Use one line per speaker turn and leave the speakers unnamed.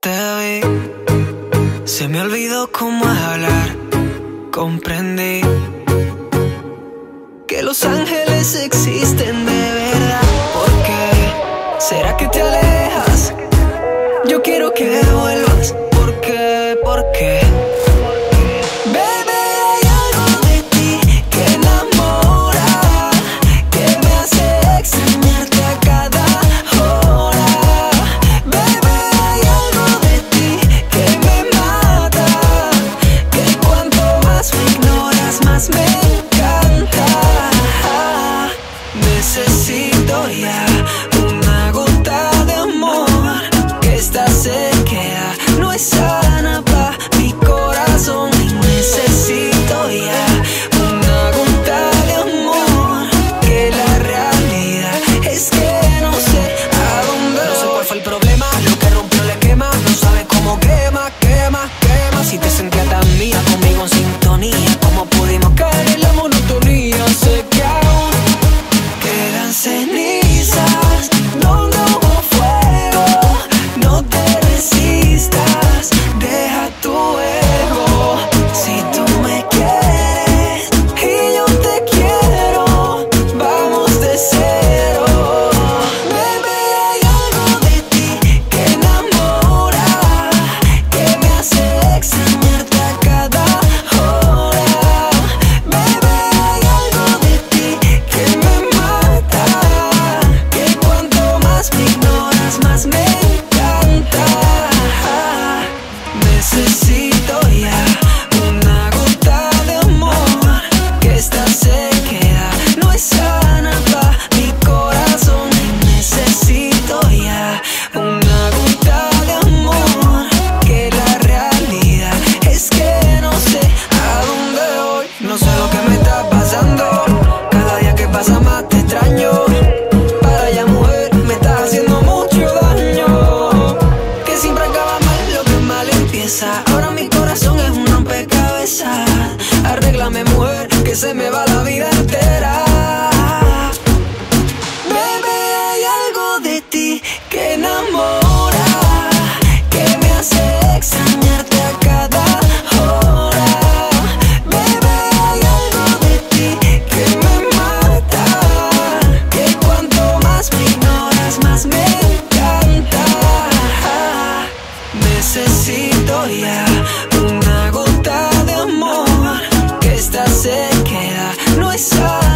Te vi, se me olvidó cómo hablar. Comprendí que los ángeles existen de verdad. ¿Por qué? ¿Será que te alejas? Yo quiero que vuelvas. ¿Por qué? ¿Por qué? necesito ya se me va la vida entera. Bebé, hay algo de ti que enamora, que me hace extrañarte a cada hora. Bebé, hay algo de ti que me mata, que cuanto más me ignoras, más me encanta. Ah, necesito ya un my side